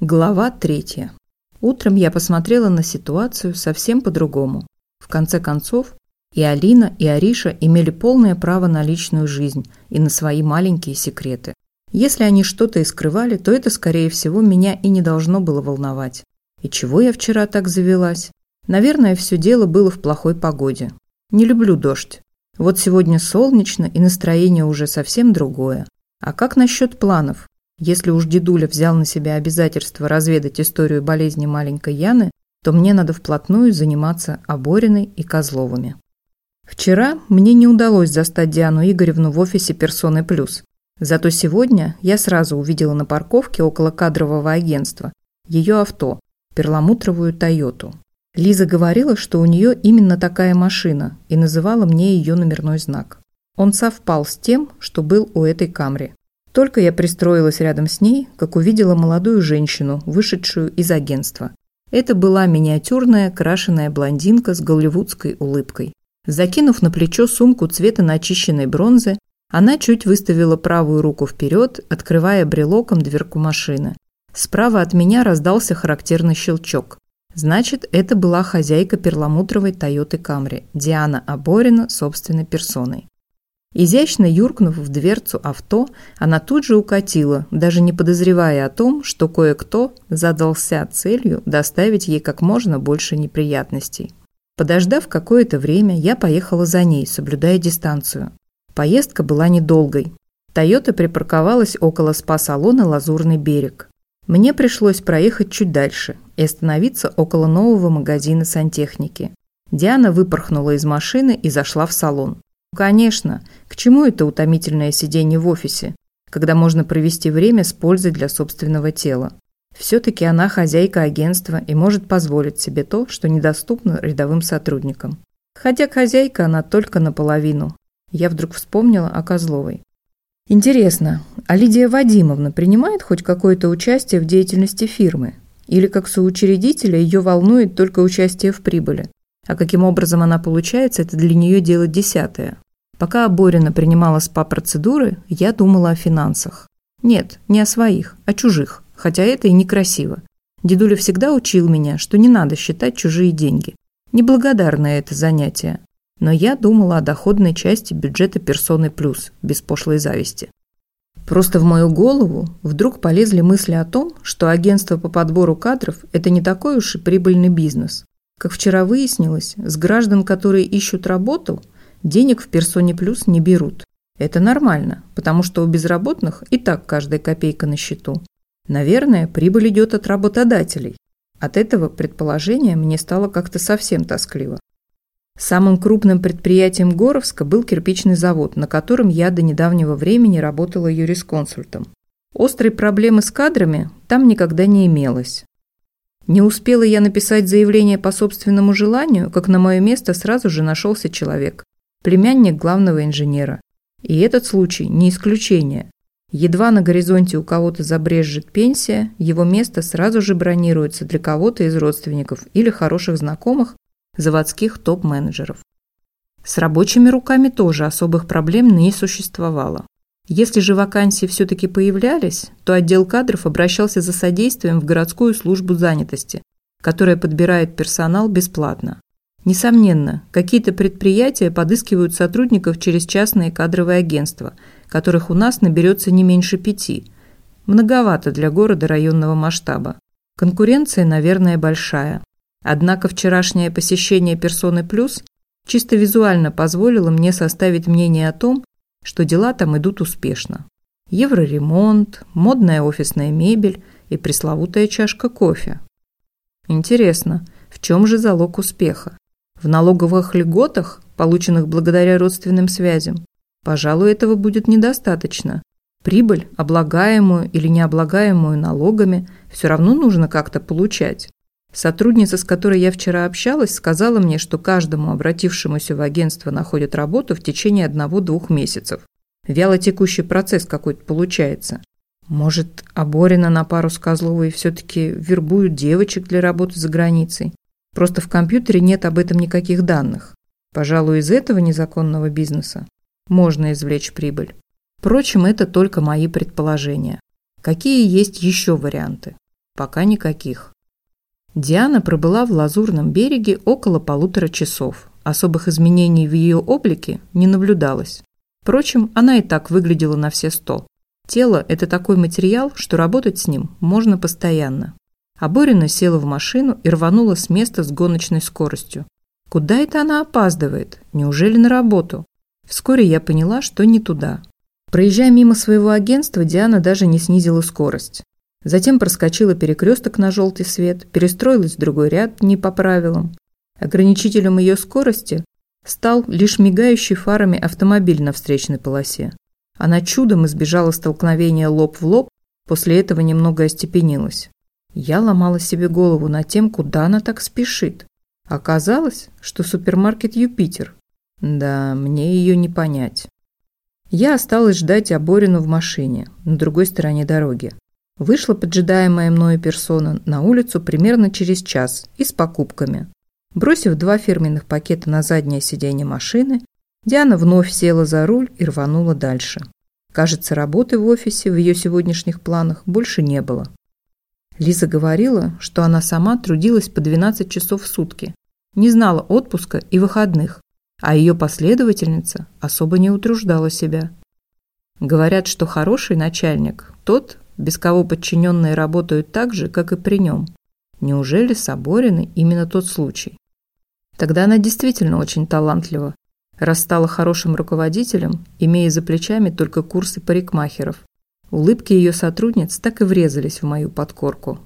Глава третья. Утром я посмотрела на ситуацию совсем по-другому. В конце концов, и Алина, и Ариша имели полное право на личную жизнь и на свои маленькие секреты. Если они что-то и скрывали, то это, скорее всего, меня и не должно было волновать. И чего я вчера так завелась? Наверное, все дело было в плохой погоде. Не люблю дождь. Вот сегодня солнечно, и настроение уже совсем другое. А как насчет планов? Если уж дедуля взял на себя обязательство разведать историю болезни маленькой Яны, то мне надо вплотную заниматься Обориной и Козловыми. Вчера мне не удалось застать Диану Игоревну в офисе «Персоны Плюс». Зато сегодня я сразу увидела на парковке около кадрового агентства ее авто, перламутровую «Тойоту». Лиза говорила, что у нее именно такая машина и называла мне ее номерной знак. Он совпал с тем, что был у этой Камри. Только я пристроилась рядом с ней, как увидела молодую женщину, вышедшую из агентства. Это была миниатюрная, крашеная блондинка с голливудской улыбкой. Закинув на плечо сумку цвета начищенной бронзы, она чуть выставила правую руку вперед, открывая брелоком дверку машины. Справа от меня раздался характерный щелчок. Значит, это была хозяйка перламутровой Тойоты Камри, Диана Аборина собственной персоной. Изящно юркнув в дверцу авто, она тут же укатила, даже не подозревая о том, что кое-кто задался целью доставить ей как можно больше неприятностей. Подождав какое-то время, я поехала за ней, соблюдая дистанцию. Поездка была недолгой. Тойота припарковалась около спа-салона «Лазурный берег». Мне пришлось проехать чуть дальше и остановиться около нового магазина сантехники. Диана выпорхнула из машины и зашла в салон. Конечно, к чему это утомительное сидение в офисе, когда можно провести время с пользой для собственного тела? Все-таки она хозяйка агентства и может позволить себе то, что недоступно рядовым сотрудникам. Хотя хозяйка она только наполовину. Я вдруг вспомнила о Козловой. Интересно, а Лидия Вадимовна принимает хоть какое-то участие в деятельности фирмы? Или как соучредителя ее волнует только участие в прибыли? А каким образом она получается, это для нее дело десятое. Пока Борина принимала СПА-процедуры, я думала о финансах. Нет, не о своих, а чужих, хотя это и некрасиво. Дедуля всегда учил меня, что не надо считать чужие деньги. Неблагодарное это занятие. Но я думала о доходной части бюджета персоны плюс, без пошлой зависти. Просто в мою голову вдруг полезли мысли о том, что агентство по подбору кадров – это не такой уж и прибыльный бизнес. Как вчера выяснилось, с граждан, которые ищут работу, денег в персоне плюс не берут. Это нормально, потому что у безработных и так каждая копейка на счету. Наверное, прибыль идет от работодателей. От этого предположения мне стало как-то совсем тоскливо. Самым крупным предприятием Горовска был кирпичный завод, на котором я до недавнего времени работала юрисконсультом. Острой проблемы с кадрами там никогда не имелось. Не успела я написать заявление по собственному желанию, как на мое место сразу же нашелся человек, племянник главного инженера. И этот случай не исключение. Едва на горизонте у кого-то забрежет пенсия, его место сразу же бронируется для кого-то из родственников или хороших знакомых заводских топ-менеджеров. С рабочими руками тоже особых проблем не существовало. Если же вакансии все-таки появлялись, то отдел кадров обращался за содействием в городскую службу занятости, которая подбирает персонал бесплатно. Несомненно, какие-то предприятия подыскивают сотрудников через частные кадровые агентства, которых у нас наберется не меньше пяти. Многовато для города районного масштаба. Конкуренция, наверное, большая. Однако вчерашнее посещение «Персоны Плюс» чисто визуально позволило мне составить мнение о том, что дела там идут успешно. Евроремонт, модная офисная мебель и пресловутая чашка кофе. Интересно, в чем же залог успеха? В налоговых льготах, полученных благодаря родственным связям? Пожалуй, этого будет недостаточно. Прибыль, облагаемую или необлагаемую налогами, все равно нужно как-то получать. Сотрудница, с которой я вчера общалась, сказала мне, что каждому обратившемуся в агентство находят работу в течение одного-двух месяцев. Вяло текущий процесс какой-то получается. Может, Аборина на пару с Козловой все-таки вербуют девочек для работы за границей? Просто в компьютере нет об этом никаких данных. Пожалуй, из этого незаконного бизнеса можно извлечь прибыль. Впрочем, это только мои предположения. Какие есть еще варианты? Пока никаких. Диана пробыла в Лазурном береге около полутора часов. Особых изменений в ее облике не наблюдалось. Впрочем, она и так выглядела на все сто. Тело – это такой материал, что работать с ним можно постоянно. А Борина села в машину и рванула с места с гоночной скоростью. Куда это она опаздывает? Неужели на работу? Вскоре я поняла, что не туда. Проезжая мимо своего агентства, Диана даже не снизила скорость. Затем проскочила перекресток на желтый свет, перестроилась в другой ряд не по правилам. Ограничителем ее скорости стал лишь мигающий фарами автомобиль на встречной полосе. Она чудом избежала столкновения лоб в лоб, после этого немного остепенилась. Я ломала себе голову над тем, куда она так спешит. Оказалось, что супермаркет «Юпитер». Да, мне ее не понять. Я осталась ждать Аборину в машине, на другой стороне дороги. Вышла поджидаемая мною персона на улицу примерно через час и с покупками. Бросив два фирменных пакета на заднее сиденье машины, Диана вновь села за руль и рванула дальше. Кажется, работы в офисе в ее сегодняшних планах больше не было. Лиза говорила, что она сама трудилась по 12 часов в сутки, не знала отпуска и выходных, а ее последовательница особо не утруждала себя. Говорят, что хороший начальник – тот, без кого подчиненные работают так же, как и при нем. Неужели Соборины именно тот случай? Тогда она действительно очень талантлива, раз стала хорошим руководителем, имея за плечами только курсы парикмахеров. Улыбки ее сотрудниц так и врезались в мою подкорку.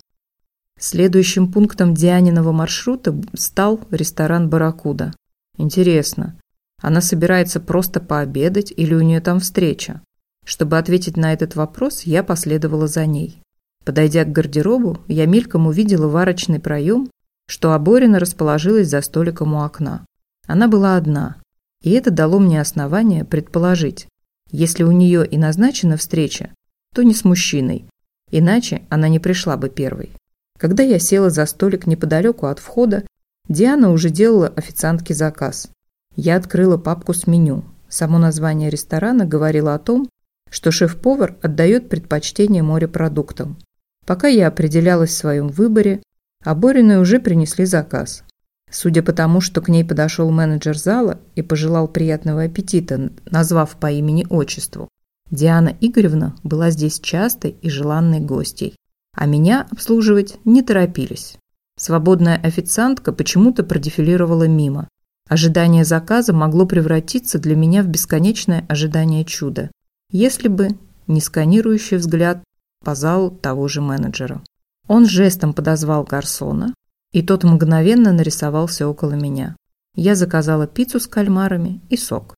Следующим пунктом Дианиного маршрута стал ресторан «Барракуда». Интересно, она собирается просто пообедать или у нее там встреча? Чтобы ответить на этот вопрос, я последовала за ней. Подойдя к гардеробу, я мельком увидела варочный проем, что Аборина расположилась за столиком у окна. Она была одна, и это дало мне основание предположить, если у нее и назначена встреча, то не с мужчиной, иначе она не пришла бы первой. Когда я села за столик неподалеку от входа, Диана уже делала официантке заказ. Я открыла папку с меню. Само название ресторана говорило о том, что шеф-повар отдает предпочтение морепродуктам. Пока я определялась в своем выборе, оборины уже принесли заказ. Судя по тому, что к ней подошел менеджер зала и пожелал приятного аппетита, назвав по имени-отчеству, Диана Игоревна была здесь частой и желанной гостьей, а меня обслуживать не торопились. Свободная официантка почему-то продефилировала мимо. Ожидание заказа могло превратиться для меня в бесконечное ожидание чуда если бы не сканирующий взгляд по залу того же менеджера. Он жестом подозвал гарсона, и тот мгновенно нарисовался около меня. Я заказала пиццу с кальмарами и сок.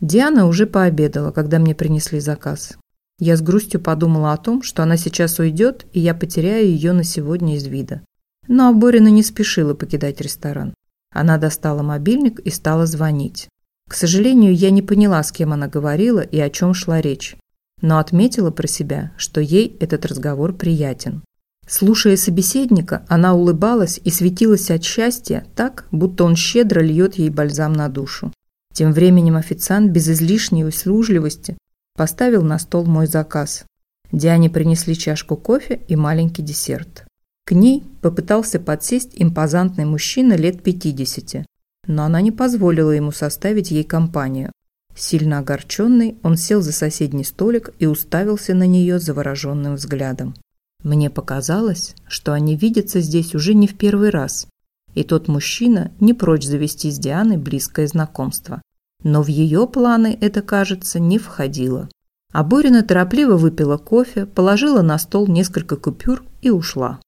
Диана уже пообедала, когда мне принесли заказ. Я с грустью подумала о том, что она сейчас уйдет, и я потеряю ее на сегодня из вида. Но Аборина не спешила покидать ресторан. Она достала мобильник и стала звонить. К сожалению, я не поняла, с кем она говорила и о чем шла речь, но отметила про себя, что ей этот разговор приятен. Слушая собеседника, она улыбалась и светилась от счастья так, будто он щедро льет ей бальзам на душу. Тем временем официант без излишней услужливости поставил на стол мой заказ. Диане принесли чашку кофе и маленький десерт. К ней попытался подсесть импозантный мужчина лет 50, но она не позволила ему составить ей компанию. Сильно огорченный, он сел за соседний столик и уставился на нее завороженным взглядом. Мне показалось, что они видятся здесь уже не в первый раз, и тот мужчина не прочь завести с Дианой близкое знакомство. Но в ее планы это, кажется, не входило. А Борина торопливо выпила кофе, положила на стол несколько купюр и ушла.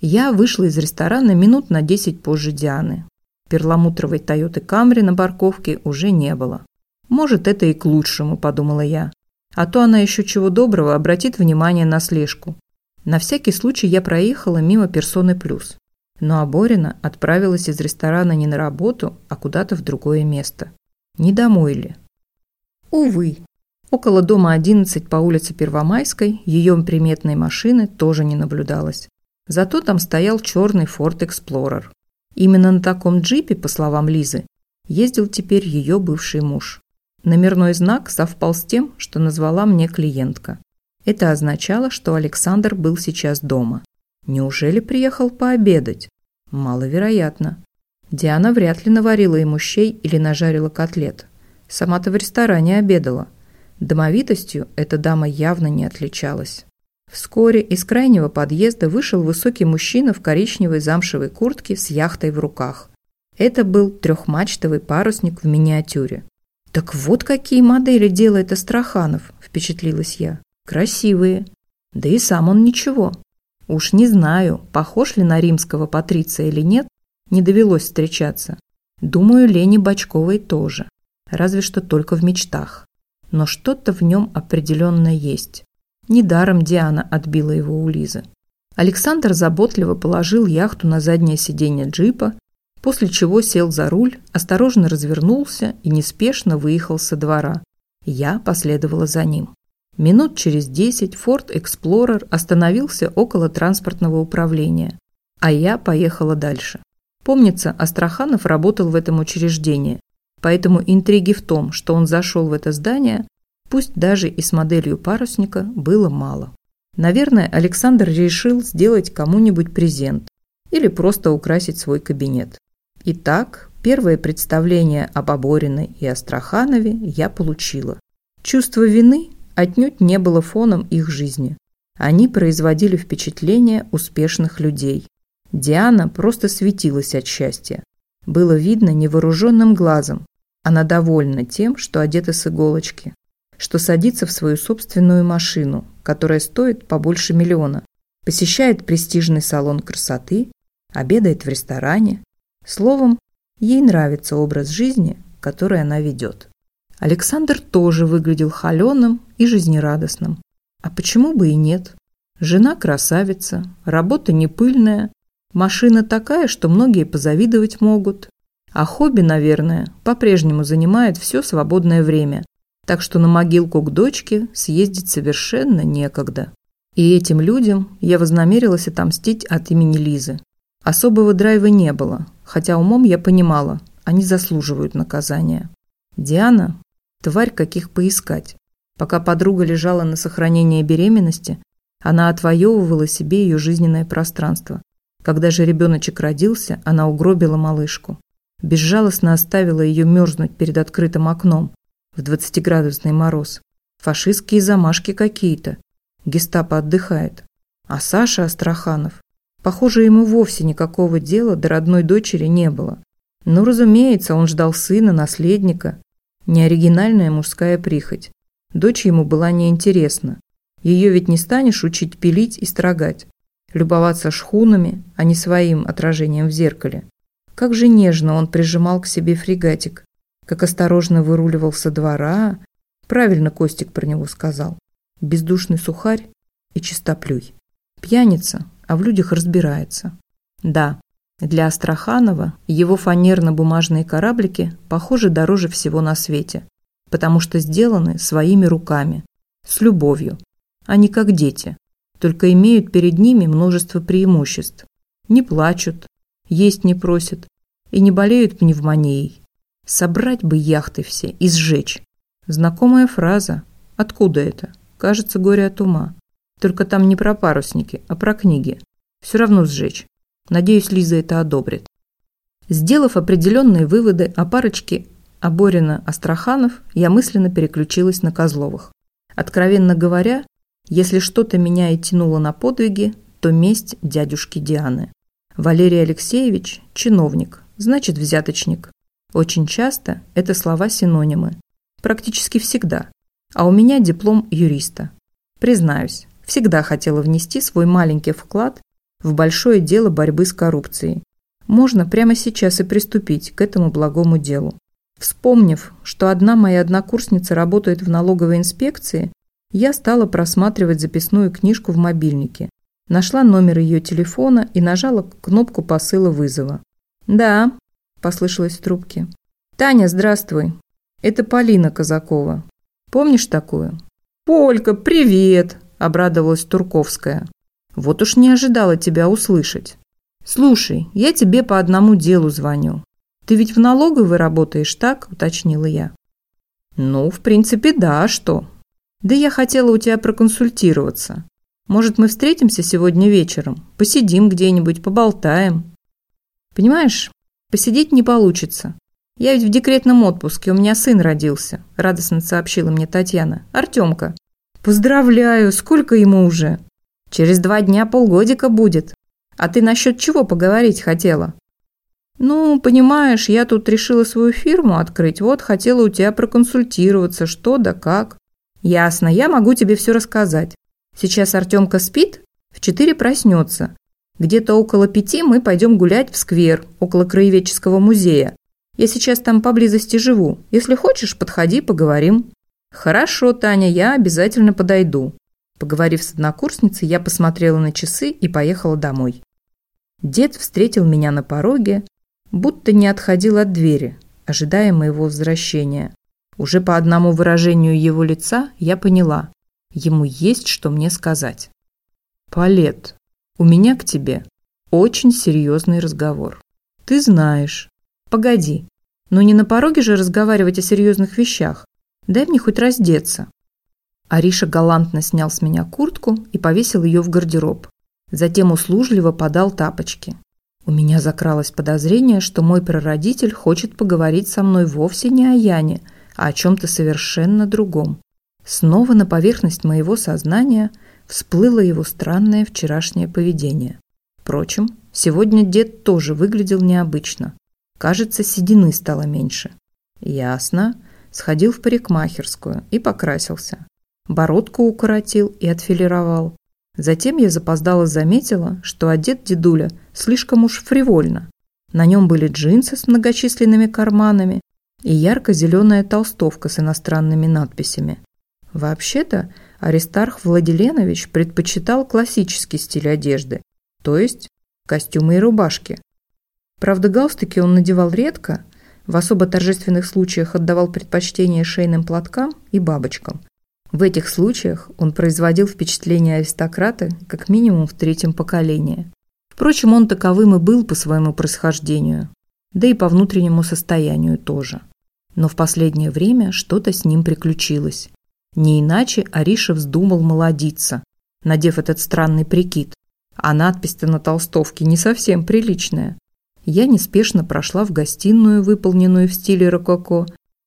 Я вышла из ресторана минут на десять позже Дианы. Перламутровой Тойоты Камри на парковке уже не было. «Может, это и к лучшему», – подумала я. А то она еще чего доброго обратит внимание на слежку. На всякий случай я проехала мимо персоны плюс. Но Аборина отправилась из ресторана не на работу, а куда-то в другое место. Не домой ли? Увы. Около дома 11 по улице Первомайской ее приметной машины тоже не наблюдалось. Зато там стоял черный Ford Explorer. Именно на таком джипе, по словам Лизы, ездил теперь ее бывший муж. Номерной знак совпал с тем, что назвала мне клиентка. Это означало, что Александр был сейчас дома. Неужели приехал пообедать? Маловероятно. Диана вряд ли наварила ему щей или нажарила котлет. Сама-то в ресторане обедала. Домовитостью эта дама явно не отличалась. Вскоре из крайнего подъезда вышел высокий мужчина в коричневой замшевой куртке с яхтой в руках. Это был трехмачтовый парусник в миниатюре. «Так вот какие модели делает Астраханов», – впечатлилась я. «Красивые. Да и сам он ничего. Уж не знаю, похож ли на римского патриция или нет, не довелось встречаться. Думаю, Лене Бачковой тоже. Разве что только в мечтах. Но что-то в нем определенно есть. Недаром Диана отбила его у Лизы. Александр заботливо положил яхту на заднее сиденье джипа, после чего сел за руль, осторожно развернулся и неспешно выехал со двора. Я последовала за ним. Минут через десять Ford Explorer остановился около транспортного управления, а я поехала дальше. Помнится, Астраханов работал в этом учреждении, поэтому интриги в том, что он зашел в это здание, пусть даже и с моделью парусника, было мало. Наверное, Александр решил сделать кому-нибудь презент или просто украсить свой кабинет. Итак, первое представление об Абориной и Астраханове я получила. Чувство вины отнюдь не было фоном их жизни. Они производили впечатление успешных людей. Диана просто светилась от счастья. Было видно невооруженным глазом. Она довольна тем, что одета с иголочки, что садится в свою собственную машину, которая стоит побольше миллиона, посещает престижный салон красоты, обедает в ресторане. Словом, ей нравится образ жизни, который она ведет. Александр тоже выглядел холеным и жизнерадостным. А почему бы и нет? Жена красавица, работа не пыльная, машина такая, что многие позавидовать могут. А хобби, наверное, по-прежнему занимает все свободное время, так что на могилку к дочке съездить совершенно некогда. И этим людям я вознамерилась отомстить от имени Лизы. Особого драйва не было, хотя умом я понимала, они заслуживают наказания. Диана Тварь каких поискать. Пока подруга лежала на сохранение беременности, она отвоевывала себе ее жизненное пространство. Когда же ребеночек родился, она угробила малышку. Безжалостно оставила ее мерзнуть перед открытым окном в двадцатиградусный мороз. Фашистские замашки какие-то. Гестапо отдыхает. А Саша Астраханов. Похоже, ему вовсе никакого дела до родной дочери не было. Ну, разумеется, он ждал сына, наследника, Неоригинальная мужская прихоть. Дочь ему была неинтересна. Ее ведь не станешь учить пилить и строгать. Любоваться шхунами, а не своим отражением в зеркале. Как же нежно он прижимал к себе фрегатик. Как осторожно выруливал со двора. Правильно Костик про него сказал. Бездушный сухарь и чистоплюй. Пьяница, а в людях разбирается. Да, для Астраханова его фанерно-бумажные кораблики, похоже, дороже всего на свете, потому что сделаны своими руками, с любовью, а не как дети, только имеют перед ними множество преимуществ. Не плачут, есть не просят и не болеют пневмонией. Собрать бы яхты все и сжечь. Знакомая фраза. Откуда это? Кажется, горе от ума. Только там не про парусники, а про книги. Все равно сжечь. Надеюсь, Лиза это одобрит. Сделав определенные выводы о парочке Аборина-Астраханов, я мысленно переключилась на Козловых. Откровенно говоря, если что-то меня и тянуло на подвиги, то месть дядюшки Дианы. Валерий Алексеевич – чиновник, значит взяточник. Очень часто это слова-синонимы. Практически всегда. А у меня диплом юриста. Признаюсь, всегда хотела внести свой маленький вклад в большое дело борьбы с коррупцией. Можно прямо сейчас и приступить к этому благому делу. Вспомнив, что одна моя однокурсница работает в налоговой инспекции, я стала просматривать записную книжку в мобильнике. Нашла номер ее телефона и нажала кнопку посыла вызова. «Да», – послышалось в трубке. «Таня, здравствуй. Это Полина Казакова. Помнишь такую?» «Полька, привет!» – обрадовалась Турковская. Вот уж не ожидала тебя услышать. Слушай, я тебе по одному делу звоню. Ты ведь в налоговой работаешь, так? Уточнила я. Ну, в принципе, да, а что? Да я хотела у тебя проконсультироваться. Может, мы встретимся сегодня вечером? Посидим где-нибудь, поболтаем. Понимаешь, посидеть не получится. Я ведь в декретном отпуске, у меня сын родился, радостно сообщила мне Татьяна. Артемка. Поздравляю, сколько ему уже? Через два дня полгодика будет. А ты насчет чего поговорить хотела? Ну, понимаешь, я тут решила свою фирму открыть, вот хотела у тебя проконсультироваться, что да как. Ясно, я могу тебе все рассказать. Сейчас Артемка спит, в четыре проснется. Где-то около пяти мы пойдем гулять в сквер, около краеведческого музея. Я сейчас там поблизости живу. Если хочешь, подходи, поговорим. Хорошо, Таня, я обязательно подойду. Поговорив с однокурсницей, я посмотрела на часы и поехала домой. Дед встретил меня на пороге, будто не отходил от двери, ожидая моего возвращения. Уже по одному выражению его лица я поняла, ему есть что мне сказать. «Палет, у меня к тебе очень серьезный разговор. Ты знаешь. Погоди, но не на пороге же разговаривать о серьезных вещах. Дай мне хоть раздеться». Ариша галантно снял с меня куртку и повесил ее в гардероб. Затем услужливо подал тапочки. У меня закралось подозрение, что мой прародитель хочет поговорить со мной вовсе не о Яне, а о чем-то совершенно другом. Снова на поверхность моего сознания всплыло его странное вчерашнее поведение. Впрочем, сегодня дед тоже выглядел необычно. Кажется, седины стало меньше. Ясно. Сходил в парикмахерскую и покрасился. Бородку укоротил и отфилировал. Затем я запоздало заметила, что одет дедуля слишком уж фривольно. На нем были джинсы с многочисленными карманами и ярко-зеленая толстовка с иностранными надписями. Вообще-то Аристарх Владиленович предпочитал классический стиль одежды, то есть костюмы и рубашки. Правда, галстуки он надевал редко, в особо торжественных случаях отдавал предпочтение шейным платкам и бабочкам, в этих случаях он производил впечатление аристократа как минимум в третьем поколении. Впрочем, он таковым и был по своему происхождению, да и по внутреннему состоянию тоже. Но в последнее время что-то с ним приключилось. Не иначе Ариша вздумал молодиться, надев этот странный прикид. А надпись-то на толстовке не совсем приличная. Я неспешно прошла в гостиную, выполненную в стиле рококо,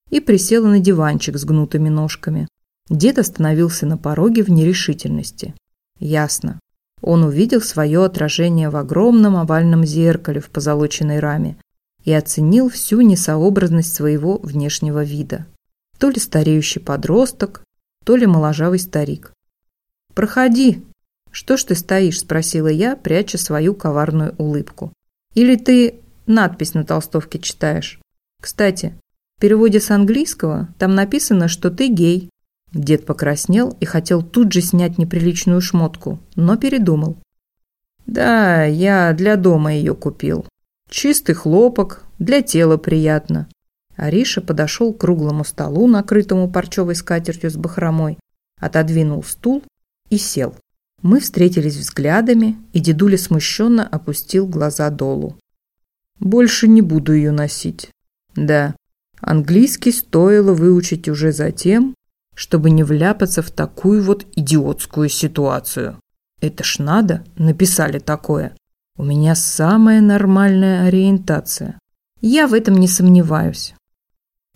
и присела на диванчик с гнутыми ножками. Дед остановился на пороге в нерешительности. Ясно. Он увидел свое отражение в огромном овальном зеркале в позолоченной раме и оценил всю несообразность своего внешнего вида. То ли стареющий подросток, то ли моложавый старик. «Проходи!» «Что ж ты стоишь?» – спросила я, пряча свою коварную улыбку. «Или ты надпись на толстовке читаешь? Кстати, в переводе с английского там написано, что ты гей, Дед покраснел и хотел тут же снять неприличную шмотку, но передумал. «Да, я для дома ее купил. Чистый хлопок, для тела приятно». Ариша подошел к круглому столу, накрытому парчевой скатертью с бахромой, отодвинул стул и сел. Мы встретились взглядами, и дедуля смущенно опустил глаза долу. «Больше не буду ее носить. Да, английский стоило выучить уже затем, чтобы не вляпаться в такую вот идиотскую ситуацию. Это ж надо, написали такое. У меня самая нормальная ориентация. Я в этом не сомневаюсь.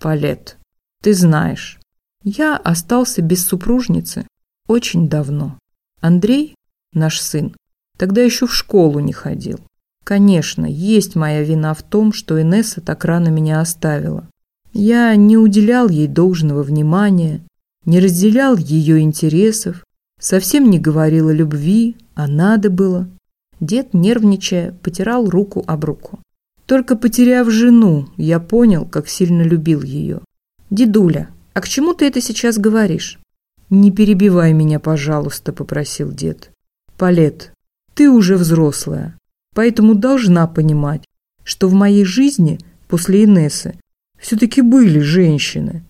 Палет, ты знаешь, я остался без супружницы очень давно. Андрей, наш сын, тогда еще в школу не ходил. Конечно, есть моя вина в том, что Инесса так рано меня оставила. Я не уделял ей должного внимания, не разделял ее интересов, совсем не говорил о любви, а надо было. Дед, нервничая, потирал руку об руку. Только потеряв жену, я понял, как сильно любил ее. «Дедуля, а к чему ты это сейчас говоришь?» «Не перебивай меня, пожалуйста», — попросил дед. «Палет, ты уже взрослая, поэтому должна понимать, что в моей жизни после Инессы все-таки были женщины.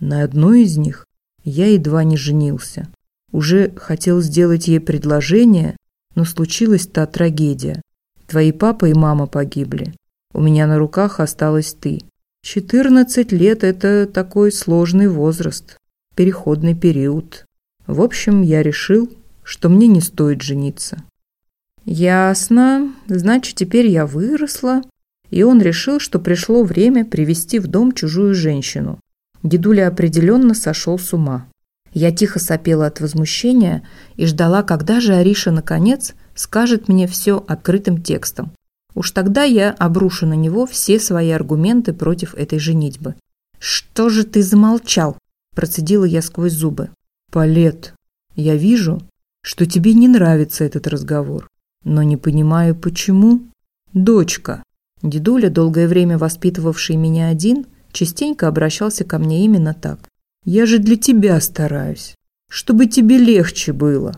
На одной из них я едва не женился. Уже хотел сделать ей предложение, но случилась та трагедия. Твои папа и мама погибли. У меня на руках осталась ты. Четырнадцать лет – это такой сложный возраст, переходный период. В общем, я решил, что мне не стоит жениться. Ясно. Значит, теперь я выросла. И он решил, что пришло время привести в дом чужую женщину. Дедуля определенно сошел с ума. Я тихо сопела от возмущения и ждала, когда же Ариша, наконец, скажет мне все открытым текстом. Уж тогда я обрушу на него все свои аргументы против этой женитьбы. «Что же ты замолчал?» – процедила я сквозь зубы. «Палет, я вижу, что тебе не нравится этот разговор, но не понимаю, почему. Дочка». Дедуля, долгое время воспитывавший меня один, частенько обращался ко мне именно так. Я же для тебя стараюсь, чтобы тебе легче было.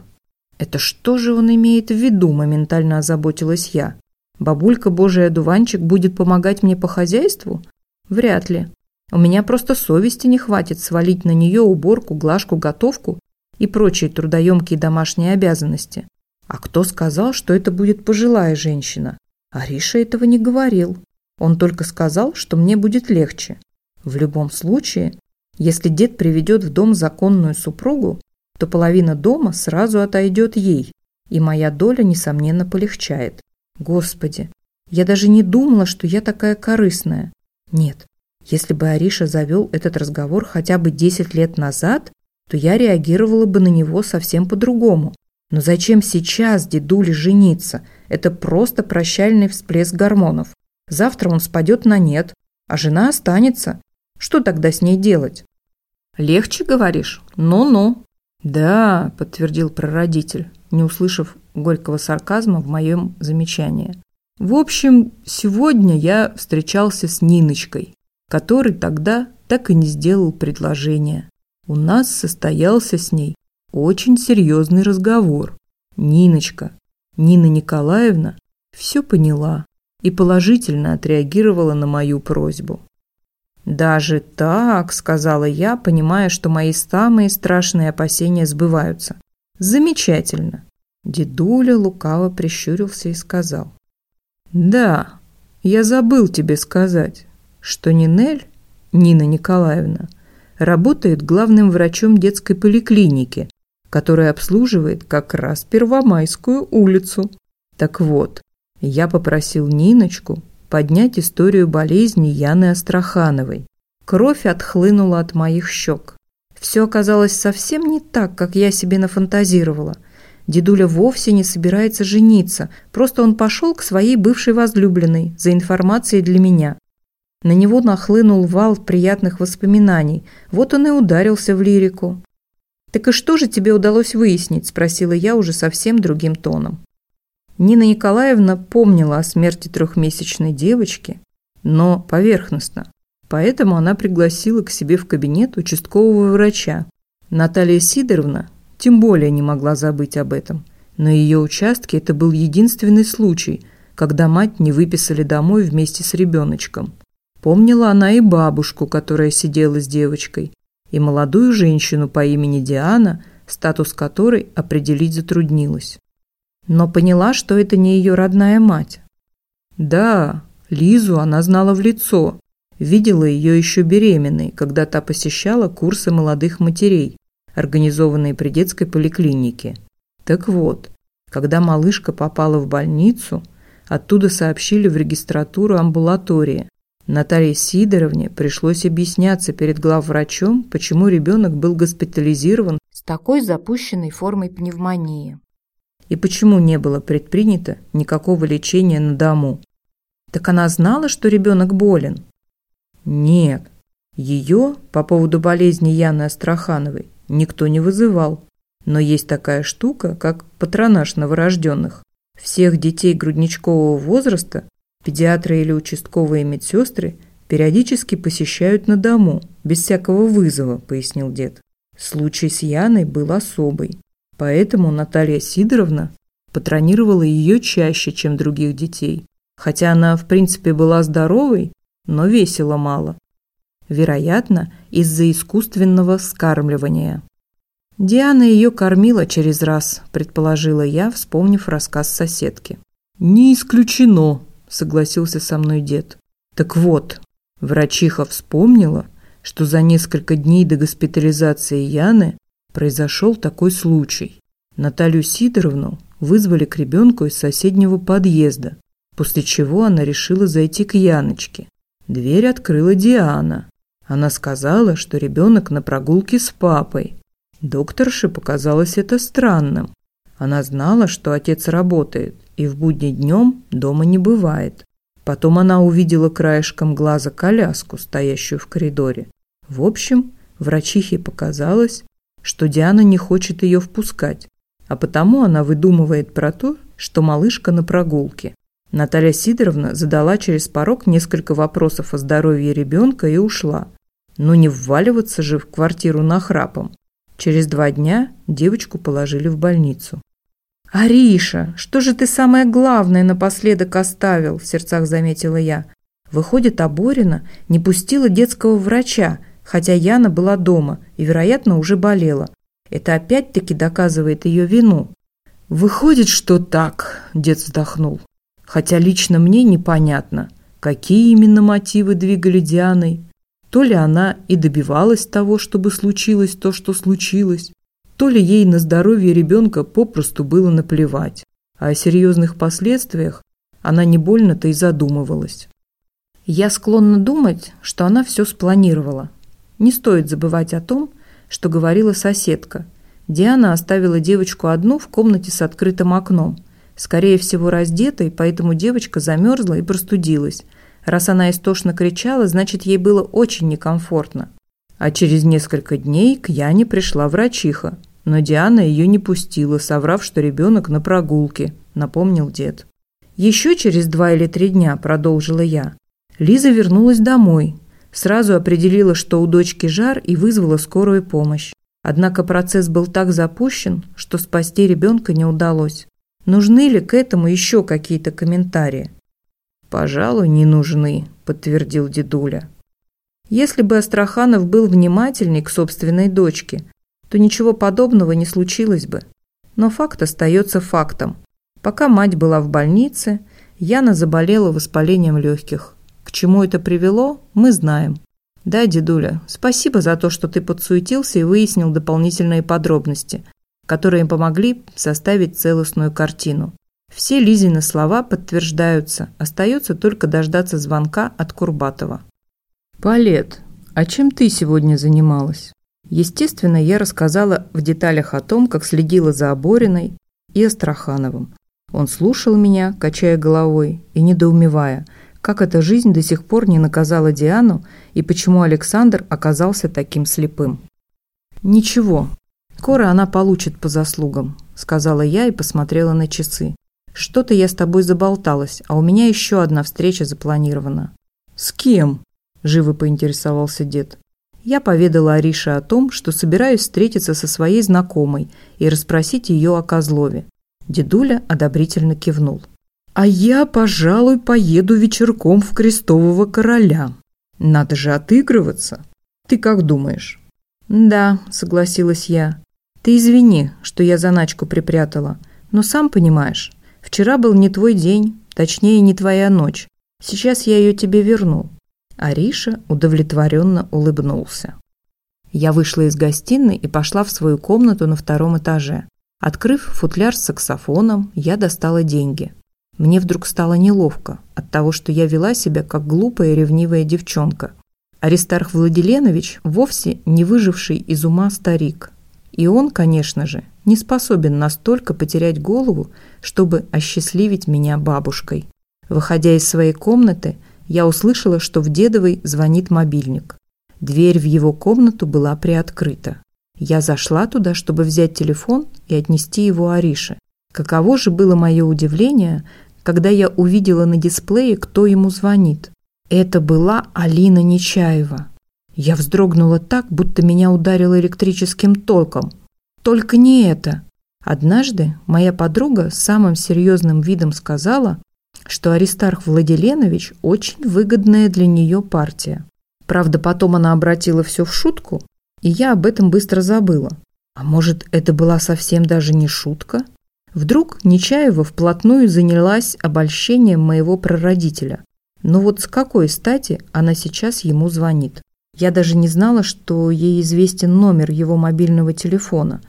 Это что же он имеет в виду, моментально озаботилась я. Бабулька Божий одуванчик будет помогать мне по хозяйству? Вряд ли. У меня просто совести не хватит свалить на нее уборку, глажку, готовку и прочие трудоемкие домашние обязанности. А кто сказал, что это будет пожилая женщина? Ариша этого не говорил. Он только сказал, что мне будет легче. В любом случае, если дед приведет в дом законную супругу, то половина дома сразу отойдет ей, и моя доля, несомненно, полегчает. Господи, я даже не думала, что я такая корыстная. Нет, если бы Ариша завел этот разговор хотя бы 10 лет назад, то я реагировала бы на него совсем по-другому. Но зачем сейчас дедуле жениться? Это просто прощальный всплеск гормонов. Завтра он спадет на нет, а жена останется. Что тогда с ней делать? «Легче, говоришь? Ну-ну». «Да», – подтвердил прародитель, не услышав горького сарказма в моем замечании. «В общем, сегодня я встречался с Ниночкой, который тогда так и не сделал предложение. У нас состоялся с ней очень серьезный разговор. Ниночка, Нина Николаевна, все поняла и положительно отреагировала на мою просьбу. «Даже так», — сказала я, понимая, что мои самые страшные опасения сбываются. «Замечательно». Дедуля лукаво прищурился и сказал. «Да, я забыл тебе сказать, что Нинель, Нина Николаевна, работает главным врачом детской поликлиники, которая обслуживает как раз Первомайскую улицу. Так вот, я попросил Ниночку поднять историю болезни Яны Астрахановой. Кровь отхлынула от моих щек. Все оказалось совсем не так, как я себе нафантазировала. Дедуля вовсе не собирается жениться, просто он пошел к своей бывшей возлюбленной за информацией для меня. На него нахлынул вал приятных воспоминаний, вот он и ударился в лирику. «Так и что же тебе удалось выяснить?» – спросила я уже совсем другим тоном. Нина Николаевна помнила о смерти трехмесячной девочки, но поверхностно. Поэтому она пригласила к себе в кабинет участкового врача. Наталья Сидоровна тем более не могла забыть об этом. На ее участке это был единственный случай, когда мать не выписали домой вместе с ребеночком. Помнила она и бабушку, которая сидела с девочкой, и молодую женщину по имени Диана, статус которой определить затруднилось но поняла, что это не ее родная мать. Да, Лизу она знала в лицо, видела ее еще беременной, когда та посещала курсы молодых матерей, организованные при детской поликлинике. Так вот, когда малышка попала в больницу, оттуда сообщили в регистратуру амбулатории. Наталье Сидоровне пришлось объясняться перед главврачом, почему ребенок был госпитализирован с такой запущенной формой пневмонии и почему не было предпринято никакого лечения на дому. Так она знала, что ребенок болен? Нет. Ее по поводу болезни Яны Астрахановой никто не вызывал. Но есть такая штука, как патронаж новорожденных. Всех детей грудничкового возраста педиатры или участковые медсестры периодически посещают на дому, без всякого вызова, пояснил дед. Случай с Яной был особый. Поэтому Наталья Сидоровна патронировала ее чаще, чем других детей. Хотя она, в принципе, была здоровой, но весила мало. Вероятно, из-за искусственного скармливания. Диана ее кормила через раз, предположила я, вспомнив рассказ соседки. «Не исключено», – согласился со мной дед. «Так вот, врачиха вспомнила, что за несколько дней до госпитализации Яны произошел такой случай. Наталью Сидоровну вызвали к ребенку из соседнего подъезда, после чего она решила зайти к Яночке. Дверь открыла Диана. Она сказала, что ребенок на прогулке с папой. Докторше показалось это странным. Она знала, что отец работает и в будни днем дома не бывает. Потом она увидела краешком глаза коляску, стоящую в коридоре. В общем, врачихе показалось, что Диана не хочет ее впускать, а потому она выдумывает про то, что малышка на прогулке. Наталья Сидоровна задала через порог несколько вопросов о здоровье ребенка и ушла. Но не вваливаться же в квартиру нахрапом. Через два дня девочку положили в больницу. «Ариша, что же ты самое главное напоследок оставил?» – в сердцах заметила я. Выходит, Аборина не пустила детского врача, хотя Яна была дома и, вероятно, уже болела. Это опять-таки доказывает ее вину. «Выходит, что так», – дед вздохнул. «Хотя лично мне непонятно, какие именно мотивы двигали Дианой. То ли она и добивалась того, чтобы случилось то, что случилось, то ли ей на здоровье ребенка попросту было наплевать, а о серьезных последствиях она не больно-то и задумывалась. Я склонна думать, что она все спланировала. Не стоит забывать о том, что говорила соседка. Диана оставила девочку одну в комнате с открытым окном. Скорее всего, раздетой, поэтому девочка замерзла и простудилась. Раз она истошно кричала, значит, ей было очень некомфортно. А через несколько дней к Яне пришла врачиха. Но Диана ее не пустила, соврав, что ребенок на прогулке, напомнил дед. Еще через два или три дня, продолжила я, Лиза вернулась домой, Сразу определила, что у дочки жар и вызвала скорую помощь. Однако процесс был так запущен, что спасти ребенка не удалось. Нужны ли к этому еще какие-то комментарии? «Пожалуй, не нужны», – подтвердил дедуля. Если бы Астраханов был внимательней к собственной дочке, то ничего подобного не случилось бы. Но факт остается фактом. Пока мать была в больнице, Яна заболела воспалением легких. К чему это привело, мы знаем. Да, дедуля, спасибо за то, что ты подсуетился и выяснил дополнительные подробности, которые им помогли составить целостную картину. Все Лизины слова подтверждаются, остается только дождаться звонка от Курбатова. «Палет, а чем ты сегодня занималась?» Естественно, я рассказала в деталях о том, как следила за Обориной и Астрахановым. Он слушал меня, качая головой и недоумевая – как эта жизнь до сих пор не наказала Диану и почему Александр оказался таким слепым. «Ничего, скоро она получит по заслугам», – сказала я и посмотрела на часы. «Что-то я с тобой заболталась, а у меня еще одна встреча запланирована». «С кем?» – живо поинтересовался дед. Я поведала Арише о том, что собираюсь встретиться со своей знакомой и расспросить ее о Козлове. Дедуля одобрительно кивнул. А я, пожалуй, поеду вечерком в Крестового Короля. Надо же отыгрываться. Ты как думаешь? Да, согласилась я. Ты извини, что я заначку припрятала. Но сам понимаешь, вчера был не твой день, точнее, не твоя ночь. Сейчас я ее тебе верну. Ариша удовлетворенно улыбнулся. Я вышла из гостиной и пошла в свою комнату на втором этаже. Открыв футляр с саксофоном, я достала деньги. Мне вдруг стало неловко от того, что я вела себя как глупая ревнивая девчонка. Аристарх Владиленович вовсе не выживший из ума старик. И он, конечно же, не способен настолько потерять голову, чтобы осчастливить меня бабушкой. Выходя из своей комнаты, я услышала, что в Дедовой звонит мобильник. Дверь в его комнату была приоткрыта. Я зашла туда, чтобы взять телефон и отнести его Арише. Каково же было мое удивление, когда я увидела на дисплее, кто ему звонит. Это была Алина Нечаева. Я вздрогнула так, будто меня ударило электрическим током. Только не это. Однажды моя подруга самым серьезным видом сказала, что Аристарх Владиленович очень выгодная для нее партия. Правда, потом она обратила все в шутку, и я об этом быстро забыла. А может, это была совсем даже не шутка? Вдруг Нечаева вплотную занялась обольщением моего прародителя. Но вот с какой стати она сейчас ему звонит? Я даже не знала, что ей известен номер его мобильного телефона.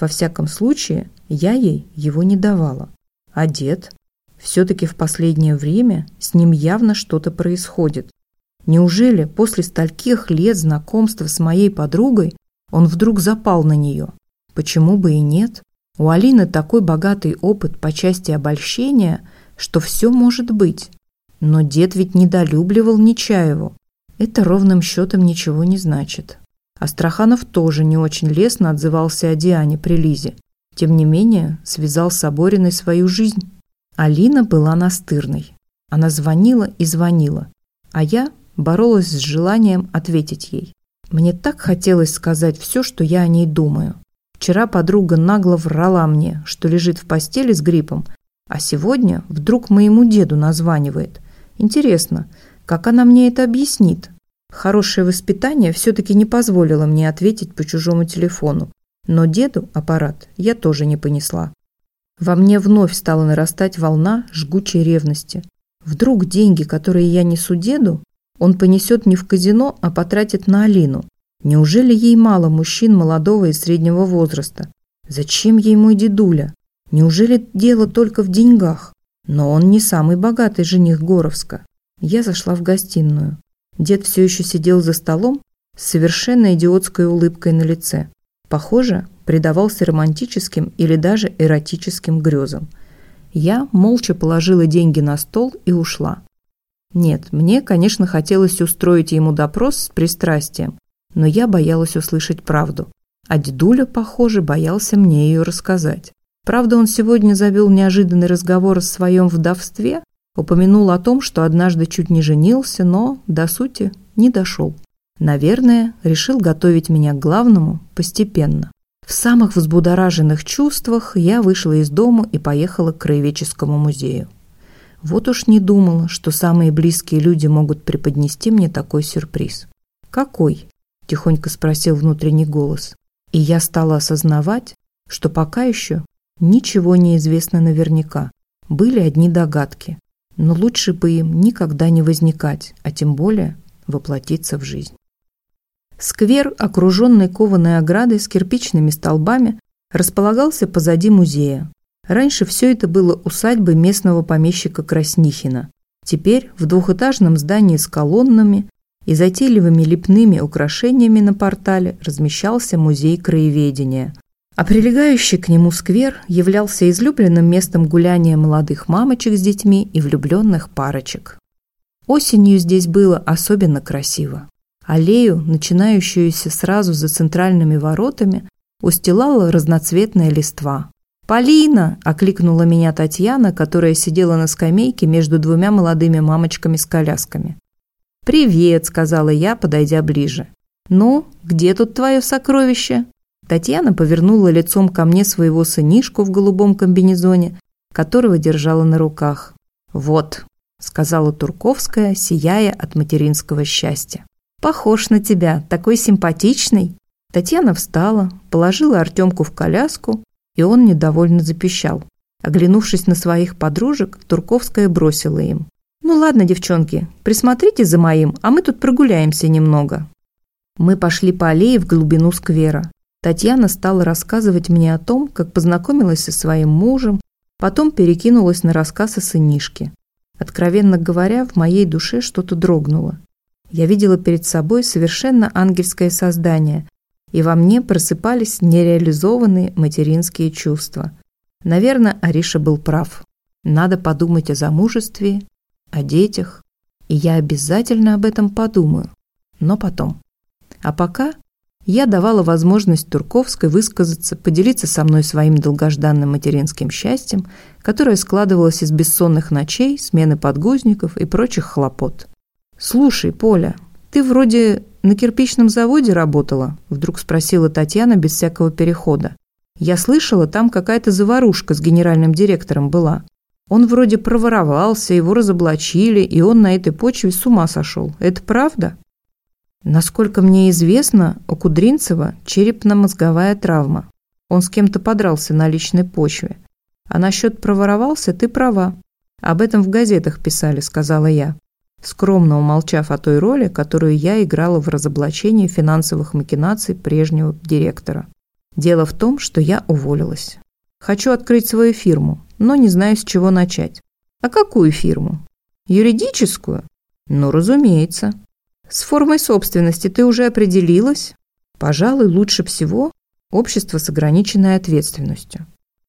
Во всяком случае, Я ей его не давала. А дед? Все-таки в последнее время с ним явно что-то происходит. Неужели после стольких лет знакомства с моей подругой он вдруг запал на нее? Почему бы и нет? У Алины такой богатый опыт по части обольщения, что все может быть. Но дед ведь недолюбливал Нечаеву. Это ровным счетом ничего не значит. Астраханов тоже не очень лестно отзывался о Диане при Лизе. Тем не менее, связал с Обориной свою жизнь. Алина была настырной. Она звонила и звонила, а я боролась с желанием ответить ей. Мне так хотелось сказать все, что я о ней думаю. Вчера подруга нагло врала мне, что лежит в постели с гриппом, а сегодня вдруг моему деду названивает. Интересно, как она мне это объяснит? Хорошее воспитание все-таки не позволило мне ответить по чужому телефону, но деду аппарат я тоже не понесла. Во мне вновь стала нарастать волна жгучей ревности. Вдруг деньги, которые я несу деду, он понесет не в казино, а потратит на Алину. Неужели ей мало мужчин молодого и среднего возраста? Зачем ей мой дедуля? Неужели дело только в деньгах? Но он не самый богатый жених Горовска. Я зашла в гостиную. Дед все еще сидел за столом с совершенно идиотской улыбкой на лице. Похоже, предавался романтическим или даже эротическим грезам. Я молча положила деньги на стол и ушла. Нет, мне, конечно, хотелось устроить ему допрос с пристрастием, но я боялась услышать правду. А дедуля, похоже, боялся мне ее рассказать. Правда, он сегодня завел неожиданный разговор о своем вдовстве, упомянул о том, что однажды чуть не женился, но, до сути, не дошел. Наверное, решил готовить меня к главному постепенно. В самых взбудораженных чувствах я вышла из дома и поехала к Краеведческому музею. Вот уж не думала, что самые близкие люди могут преподнести мне такой сюрприз. «Какой?» – тихонько спросил внутренний голос. И я стала осознавать, что пока еще ничего не известно наверняка. Были одни догадки, но лучше бы им никогда не возникать, а тем более воплотиться в жизнь. Сквер, окруженный кованой оградой с кирпичными столбами, располагался позади музея. Раньше все это было усадьбой местного помещика Краснихина. Теперь в двухэтажном здании с колоннами и затейливыми лепными украшениями на портале размещался музей краеведения. А прилегающий к нему сквер являлся излюбленным местом гуляния молодых мамочек с детьми и влюбленных парочек. Осенью здесь было особенно красиво. Аллею, начинающуюся сразу за центральными воротами, устилала разноцветная листва. «Полина!» – окликнула меня Татьяна, которая сидела на скамейке между двумя молодыми мамочками с колясками. «Привет!» – сказала я, подойдя ближе. «Ну, где тут твое сокровище?» Татьяна повернула лицом ко мне своего сынишку в голубом комбинезоне, которого держала на руках. «Вот», – сказала Турковская, сияя от материнского счастья. «Похож на тебя, такой симпатичный». Татьяна встала, положила Артемку в коляску, и он недовольно запищал. Оглянувшись на своих подружек, Турковская бросила им. «Ну ладно, девчонки, присмотрите за моим, а мы тут прогуляемся немного». Мы пошли по аллее в глубину сквера. Татьяна стала рассказывать мне о том, как познакомилась со своим мужем, потом перекинулась на рассказ о сынишке. Откровенно говоря, в моей душе что-то дрогнуло. Я видела перед собой совершенно ангельское создание, и во мне просыпались нереализованные материнские чувства. Наверное, Ариша был прав. Надо подумать о замужестве, о детях, и я обязательно об этом подумаю, но потом. А пока я давала возможность Турковской высказаться, поделиться со мной своим долгожданным материнским счастьем, которое складывалось из бессонных ночей, смены подгузников и прочих хлопот. «Слушай, Поля, ты вроде на кирпичном заводе работала?» Вдруг спросила Татьяна без всякого перехода. «Я слышала, там какая-то заварушка с генеральным директором была. Он вроде проворовался, его разоблачили, и он на этой почве с ума сошел. Это правда?» Насколько мне известно, у Кудринцева черепно-мозговая травма. Он с кем-то подрался на личной почве. А насчет проворовался ты права. Об этом в газетах писали, сказала я скромно умолчав о той роли, которую я играла в разоблачении финансовых махинаций прежнего директора. Дело в том, что я уволилась. Хочу открыть свою фирму, но не знаю, с чего начать. А какую фирму? Юридическую? Ну, разумеется. С формой собственности ты уже определилась? Пожалуй, лучше всего общество с ограниченной ответственностью.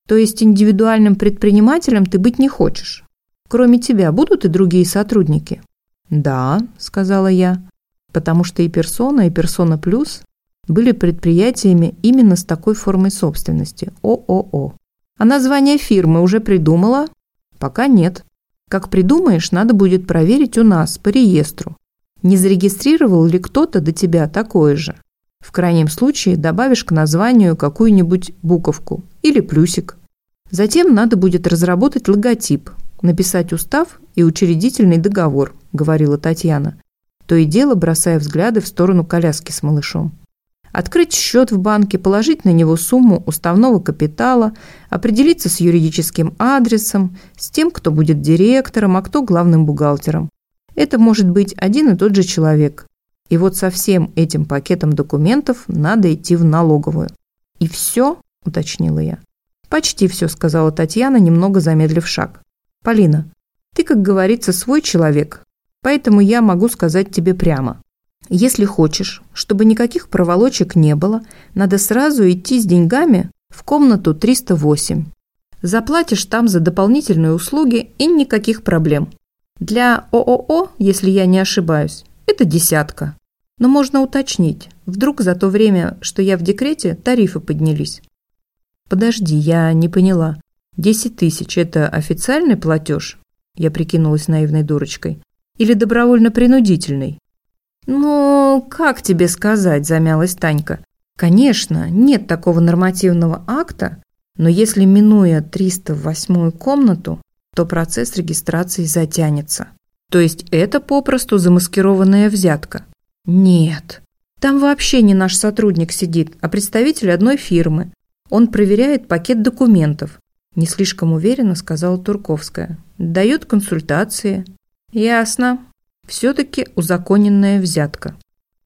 То есть индивидуальным предпринимателем ты быть не хочешь. Кроме тебя будут и другие сотрудники? Да, сказала я, потому что и персона, и персона плюс были предприятиями именно с такой формой собственности – ООО. А название фирмы уже придумала? Пока нет. Как придумаешь, надо будет проверить у нас по реестру. Не зарегистрировал ли кто-то до тебя такое же? В крайнем случае добавишь к названию какую-нибудь буковку или плюсик. Затем надо будет разработать логотип, написать устав и учредительный договор, говорила Татьяна, то и дело бросая взгляды в сторону коляски с малышом. Открыть счет в банке, положить на него сумму уставного капитала, определиться с юридическим адресом, с тем, кто будет директором, а кто главным бухгалтером. Это может быть один и тот же человек. И вот со всем этим пакетом документов надо идти в налоговую. «И все?» – уточнила я. «Почти все», – сказала Татьяна, немного замедлив шаг. «Полина, ты, как говорится, свой человек, поэтому я могу сказать тебе прямо. Если хочешь, чтобы никаких проволочек не было, надо сразу идти с деньгами в комнату 308. Заплатишь там за дополнительные услуги и никаких проблем. Для ООО, если я не ошибаюсь, это десятка. Но можно уточнить, вдруг за то время, что я в декрете, тарифы поднялись. Подожди, я не поняла. 10 тысяч – это официальный платеж? Я прикинулась наивной дурочкой. Или добровольно-принудительный? «Ну, как тебе сказать?» – замялась Танька. «Конечно, нет такого нормативного акта, но если минуя 308 комнату, то процесс регистрации затянется. То есть это попросту замаскированная взятка. Нет, там вообще не наш сотрудник сидит, а представитель одной фирмы. Он проверяет пакет документов. Не слишком уверенно сказала Турковская. Дает консультации. Ясно. Все-таки узаконенная взятка.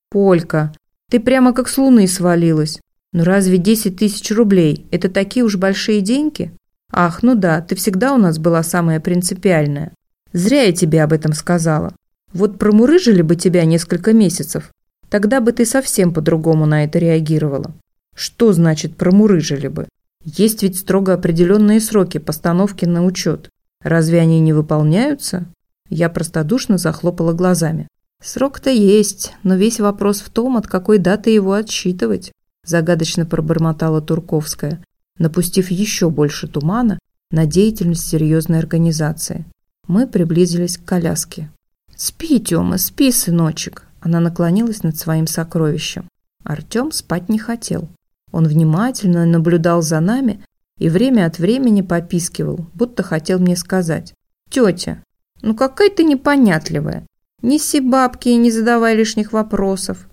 Полька, ты прямо как с луны свалилась. Ну разве 10 тысяч рублей – это такие уж большие деньги? Ах, ну да, ты всегда у нас была самая принципиальная. Зря я тебе об этом сказала. Вот промурыжили бы тебя несколько месяцев, тогда бы ты совсем по-другому на это реагировала. Что значит промурыжили бы? Есть ведь строго определенные сроки постановки на учет. Разве они не выполняются? Я простодушно захлопала глазами. Срок-то есть, но весь вопрос в том, от какой даты его отсчитывать, загадочно пробормотала Турковская, напустив еще больше тумана на деятельность серьезной организации. Мы приблизились к коляске. «Спи, Тёма, спи, сыночек!» Она наклонилась над своим сокровищем. Артем спать не хотел. Он внимательно наблюдал за нами и время от времени попискивал, будто хотел мне сказать. «Тетя, ну какая ты непонятливая! Неси бабки и не задавай лишних вопросов!»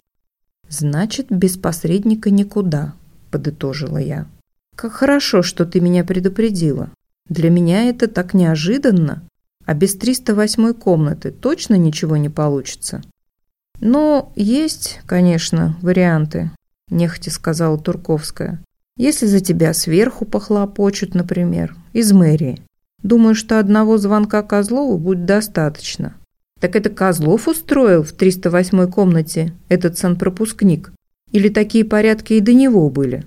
«Значит, без посредника никуда», – подытожила я. «Как хорошо, что ты меня предупредила. Для меня это так неожиданно. А без 308 комнаты точно ничего не получится?» «Ну, есть, конечно, варианты», – нехотя сказала Турковская. «Если за тебя сверху похлопочут, например, из мэрии. Думаю, что одного звонка Козлову будет достаточно». «Так это Козлов устроил в 308 комнате этот санпропускник? Или такие порядки и до него были?»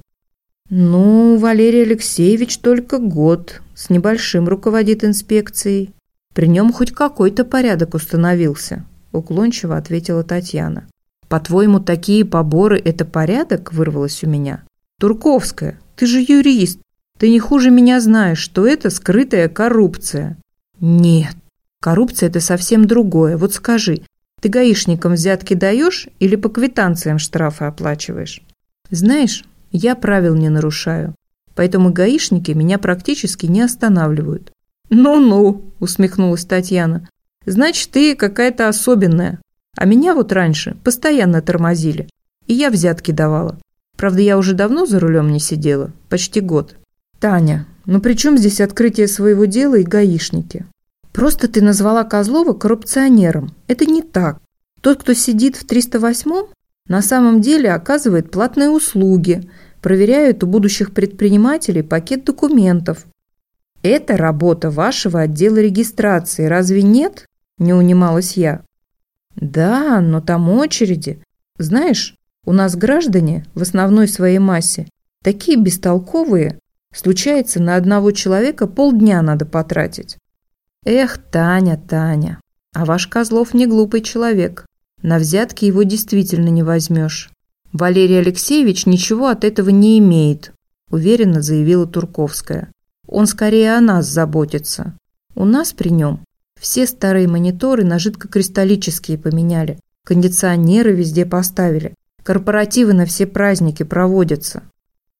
«Ну, Валерий Алексеевич только год, с небольшим руководит инспекцией. При нем хоть какой-то порядок установился», – уклончиво ответила Татьяна. «По-твоему, такие поборы – это порядок?» – вырвалось у меня. «Турковская, ты же юрист. Ты не хуже меня знаешь, что это скрытая коррупция». «Нет, коррупция – это совсем другое. Вот скажи, ты гаишникам взятки даешь или по квитанциям штрафы оплачиваешь?» «Знаешь, я правил не нарушаю, поэтому гаишники меня практически не останавливают». «Ну-ну», – усмехнулась Татьяна. «Значит, ты какая-то особенная. А меня вот раньше постоянно тормозили. И я взятки давала. Правда, я уже давно за рулем не сидела. Почти год. Таня, ну при чем здесь открытие своего дела и гаишники? Просто ты назвала Козлова коррупционером. Это не так. Тот, кто сидит в 308-м, на самом деле оказывает платные услуги, проверяют у будущих предпринимателей пакет документов. Это работа вашего отдела регистрации, разве нет? Не унималась я. Да, но там очереди. Знаешь, у нас граждане в основной своей массе такие бестолковые. Случается, на одного человека полдня надо потратить. Эх, Таня, Таня, а ваш Козлов не глупый человек. На взятки его действительно не возьмешь. Валерий Алексеевич ничего от этого не имеет, уверенно заявила Турковская. Он скорее о нас заботится. У нас при нем все старые мониторы на жидкокристаллические поменяли, кондиционеры везде поставили, корпоративы на все праздники проводятся.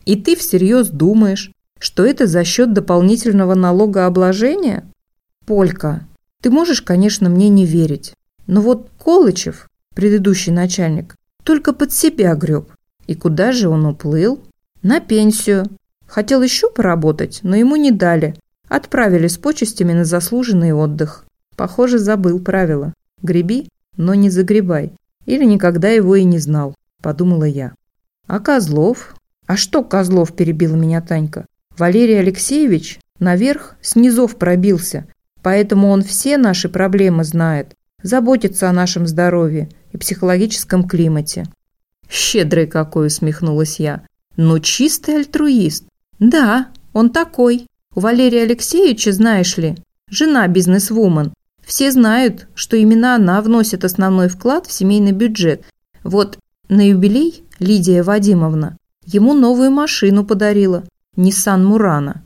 И ты всерьез думаешь, что это за счет дополнительного налогообложения? Полька, ты можешь, конечно, мне не верить, но вот Колычев, предыдущий начальник, только под себя греб. И куда же он уплыл? На пенсию. Хотел еще поработать, но ему не дали. Отправили с почестями на заслуженный отдых. Похоже, забыл правила. Греби, но не загребай. Или никогда его и не знал, подумала я. А Козлов? А что Козлов, перебила меня Танька. Валерий Алексеевич наверх с низов пробился, поэтому он все наши проблемы знает, заботится о нашем здоровье и психологическом климате. Щедрый какой, усмехнулась я. Но чистый альтруист. Да, он такой. У Валерия Алексеевича, знаешь ли, жена бизнесвумен. Все знают, что именно она вносит основной вклад в семейный бюджет. Вот на юбилей Лидия Вадимовна ему новую машину подарила, Nissan Мурана.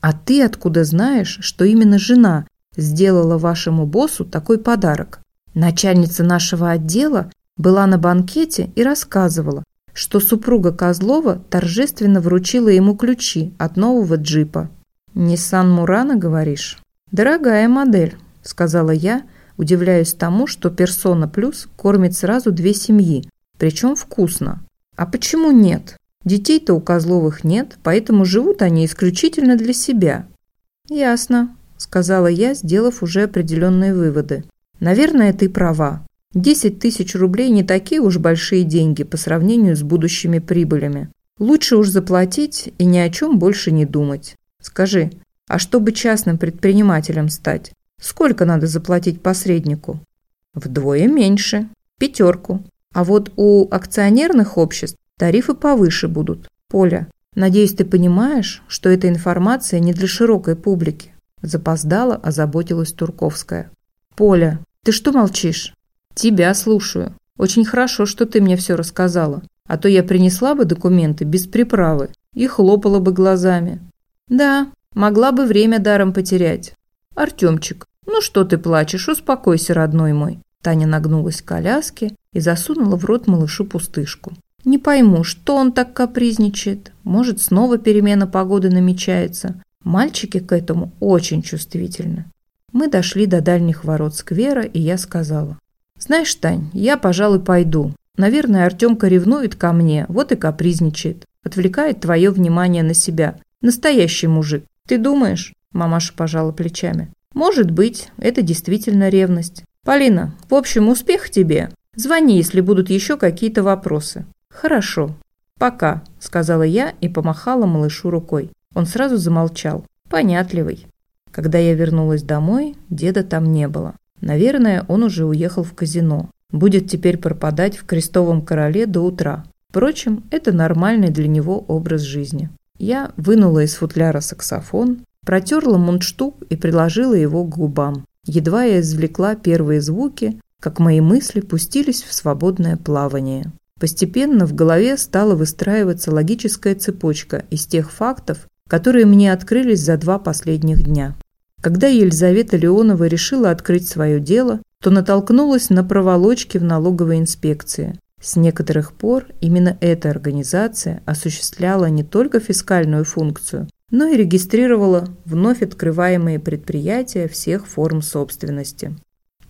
А ты откуда знаешь, что именно жена сделала вашему боссу такой подарок? Начальница нашего отдела была на банкете и рассказывала, что супруга Козлова торжественно вручила ему ключи от нового джипа. «Ниссан Мурана, говоришь?» «Дорогая модель», – сказала я, удивляясь тому, что «Персона Плюс» кормит сразу две семьи, причем вкусно. А почему нет? Детей-то у Козловых нет, поэтому живут они исключительно для себя. «Ясно», – сказала я, сделав уже определенные выводы. Наверное, ты права. 10 тысяч рублей не такие уж большие деньги по сравнению с будущими прибылями. Лучше уж заплатить и ни о чем больше не думать. Скажи, а чтобы частным предпринимателем стать, сколько надо заплатить посреднику? Вдвое меньше. Пятерку. А вот у акционерных обществ тарифы повыше будут. Поля, надеюсь, ты понимаешь, что эта информация не для широкой публики. Запоздала, озаботилась Турковская. «Поля, ты что молчишь?» «Тебя слушаю. Очень хорошо, что ты мне все рассказала. А то я принесла бы документы без приправы и хлопала бы глазами». «Да, могла бы время даром потерять». «Артемчик, ну что ты плачешь? Успокойся, родной мой». Таня нагнулась к коляске и засунула в рот малышу пустышку. «Не пойму, что он так капризничает? Может, снова перемена погоды намечается? Мальчики к этому очень чувствительны». Мы дошли до дальних ворот сквера, и я сказала. «Знаешь, Тань, я, пожалуй, пойду. Наверное, Артемка ревнует ко мне, вот и капризничает. Отвлекает твое внимание на себя. Настоящий мужик. Ты думаешь?» Мамаша пожала плечами. «Может быть, это действительно ревность. Полина, в общем, успех тебе. Звони, если будут еще какие-то вопросы». «Хорошо. Пока», – сказала я и помахала малышу рукой. Он сразу замолчал. Понятливый. Когда я вернулась домой, деда там не было. Наверное, он уже уехал в казино. Будет теперь пропадать в крестовом короле до утра. Впрочем, это нормальный для него образ жизни. Я вынула из футляра саксофон, протерла мундштук и приложила его к губам. Едва я извлекла первые звуки, как мои мысли пустились в свободное плавание. Постепенно в голове стала выстраиваться логическая цепочка из тех фактов, которые мне открылись за два последних дня. Когда Елизавета Леонова решила открыть свое дело, то натолкнулась на проволочки в налоговой инспекции. С некоторых пор именно эта организация осуществляла не только фискальную функцию, но и регистрировала вновь открываемые предприятия всех форм собственности.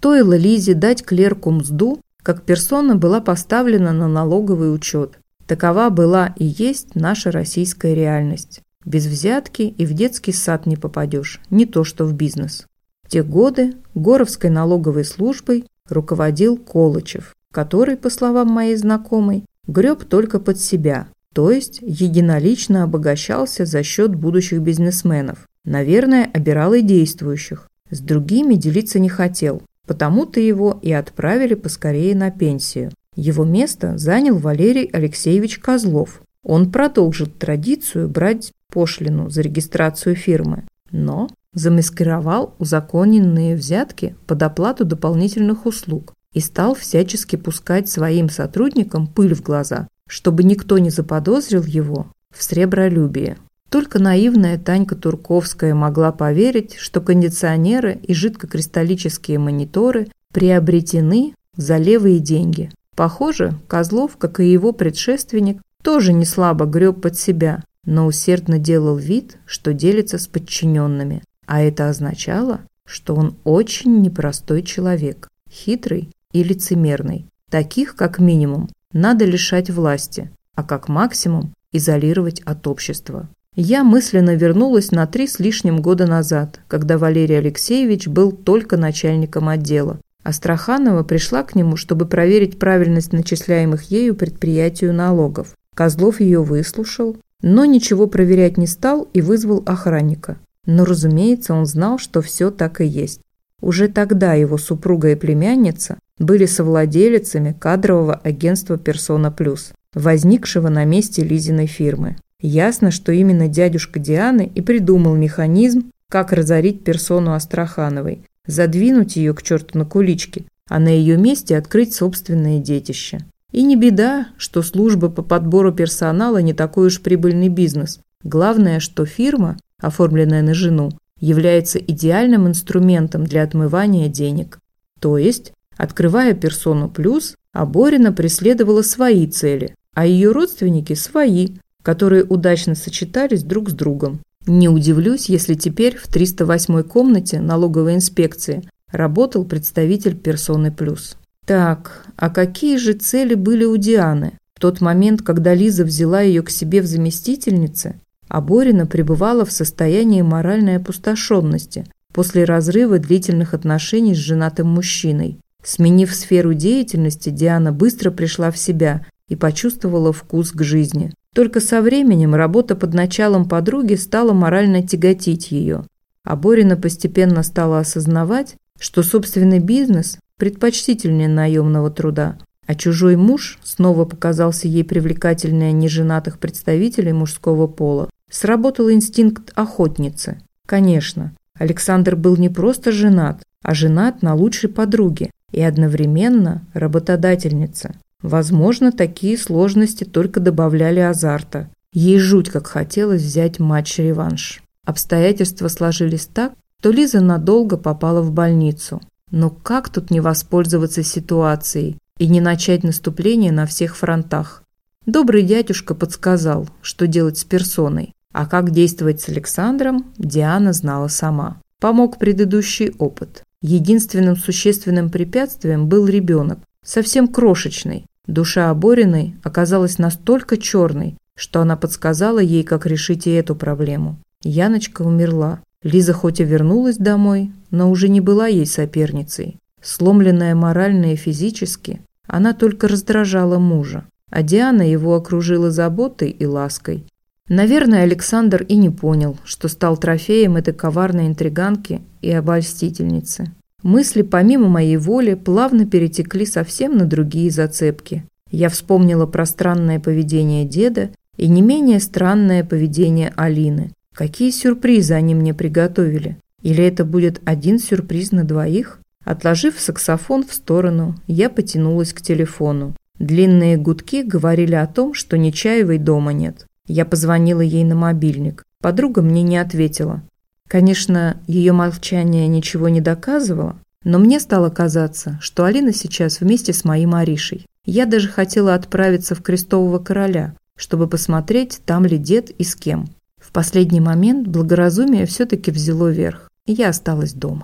Стоило Лизе дать клерку мзду, как персона была поставлена на налоговый учет. Такова была и есть наша российская реальность. Без взятки и в детский сад не попадешь, не то что в бизнес. В те годы Горовской налоговой службой руководил Колычев, который, по словам моей знакомой, греб только под себя. То есть единолично обогащался за счет будущих бизнесменов. Наверное, обирал и действующих. С другими делиться не хотел, потому-то его и отправили поскорее на пенсию. Его место занял Валерий Алексеевич Козлов. Он продолжил традицию брать пошлину за регистрацию фирмы, но замаскировал узаконенные взятки под оплату дополнительных услуг и стал всячески пускать своим сотрудникам пыль в глаза, чтобы никто не заподозрил его в сребролюбии. Только наивная Танька Турковская могла поверить, что кондиционеры и жидкокристаллические мониторы приобретены за левые деньги. Похоже, Козлов, как и его предшественник, тоже не слабо греб под себя, но усердно делал вид, что делится с подчиненными. А это означало, что он очень непростой человек, хитрый и лицемерный. Таких, как минимум, надо лишать власти, а как максимум изолировать от общества. Я мысленно вернулась на три с лишним года назад, когда Валерий Алексеевич был только начальником отдела. Астраханова пришла к нему, чтобы проверить правильность начисляемых ею предприятию налогов. Козлов ее выслушал, но ничего проверять не стал и вызвал охранника. Но, разумеется, он знал, что все так и есть. Уже тогда его супруга и племянница были совладелицами кадрового агентства «Персона Плюс», возникшего на месте Лизиной фирмы. Ясно, что именно дядюшка Дианы и придумал механизм, как разорить персону Астрахановой, задвинуть ее к черту на кулички, а на ее месте открыть собственное детище. И не беда, что служба по подбору персонала не такой уж прибыльный бизнес. Главное, что фирма, оформленная на жену, является идеальным инструментом для отмывания денег. То есть, открывая персону плюс, Аборина преследовала свои цели, а ее родственники – свои, которые удачно сочетались друг с другом. Не удивлюсь, если теперь в 308 комнате налоговой инспекции работал представитель персоны плюс. Так, а какие же цели были у Дианы? В тот момент, когда Лиза взяла ее к себе в заместительнице, а Борина пребывала в состоянии моральной опустошенности после разрыва длительных отношений с женатым мужчиной. Сменив сферу деятельности, Диана быстро пришла в себя и почувствовала вкус к жизни. Только со временем работа под началом подруги стала морально тяготить ее, а Борина постепенно стала осознавать, что собственный бизнес предпочтительнее наемного труда, а чужой муж снова показался ей привлекательнее неженатых представителей мужского пола. Сработал инстинкт охотницы. Конечно, Александр был не просто женат, а женат на лучшей подруге и одновременно работодательнице. Возможно, такие сложности только добавляли азарта. Ей жуть как хотелось взять матч-реванш. Обстоятельства сложились так, что Лиза надолго попала в больницу. Но как тут не воспользоваться ситуацией и не начать наступление на всех фронтах? Добрый дядюшка подсказал, что делать с персоной, а как действовать с Александром, Диана знала сама. Помог предыдущий опыт. Единственным существенным препятствием был ребенок, совсем крошечный, Душа Обориной оказалась настолько черной, что она подсказала ей, как решить и эту проблему. Яночка умерла. Лиза хоть и вернулась домой, но уже не была ей соперницей. Сломленная морально и физически, она только раздражала мужа, а Диана его окружила заботой и лаской. Наверное, Александр и не понял, что стал трофеем этой коварной интриганки и обольстительницы. Мысли, помимо моей воли, плавно перетекли совсем на другие зацепки. Я вспомнила про странное поведение деда и не менее странное поведение Алины. Какие сюрпризы они мне приготовили? Или это будет один сюрприз на двоих? Отложив саксофон в сторону, я потянулась к телефону. Длинные гудки говорили о том, что Нечаевой дома нет. Я позвонила ей на мобильник. Подруга мне не ответила. Конечно, ее молчание ничего не доказывало, но мне стало казаться, что Алина сейчас вместе с моим Аришей. Я даже хотела отправиться в Крестового Короля, чтобы посмотреть, там ли дед и с кем. В последний момент благоразумие все-таки взяло верх, и я осталась дома.